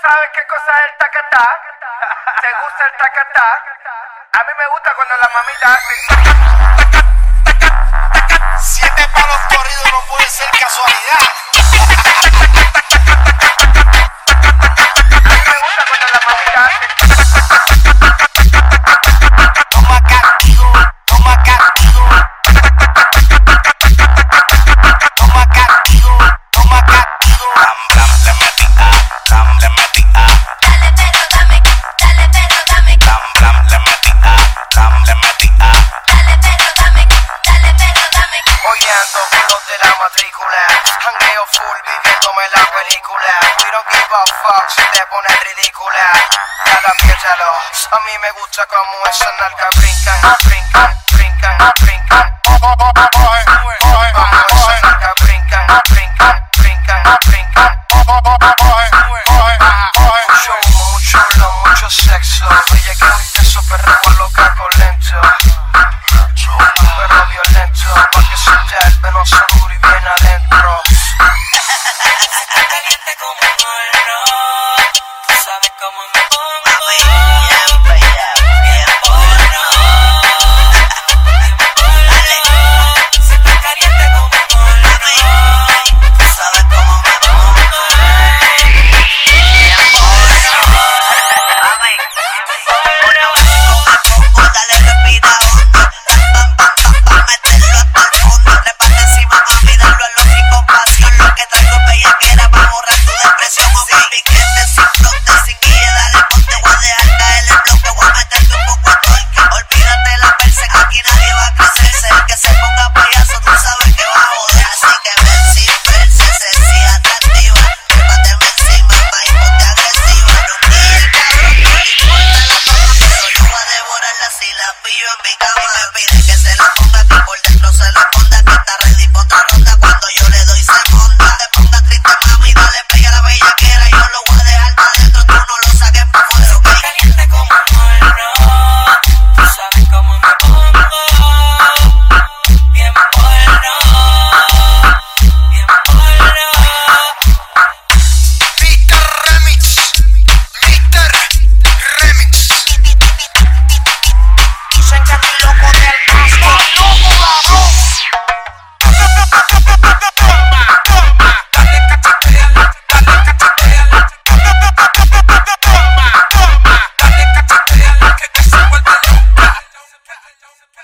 sabes qué cosa es el tacatá? ¿Te gusta el tacatá? A mí me gusta cuando la mamita hace. Siete palos corridos no puede dame. Hoy ando con los de la matrícula. Hangueo full viviéndome la película. We don't give a fuck si te pones ridícula. Cada piénsalo. A mí me gusta como esas nalgas brincan, brincan, brincan, brincan. Como esas nalgas brincan, brincan, brincan, brincan. Mucho mucho mucho sexo. Ella que un queso perreo loca con lento. Me pongo.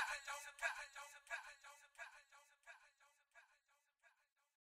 I don't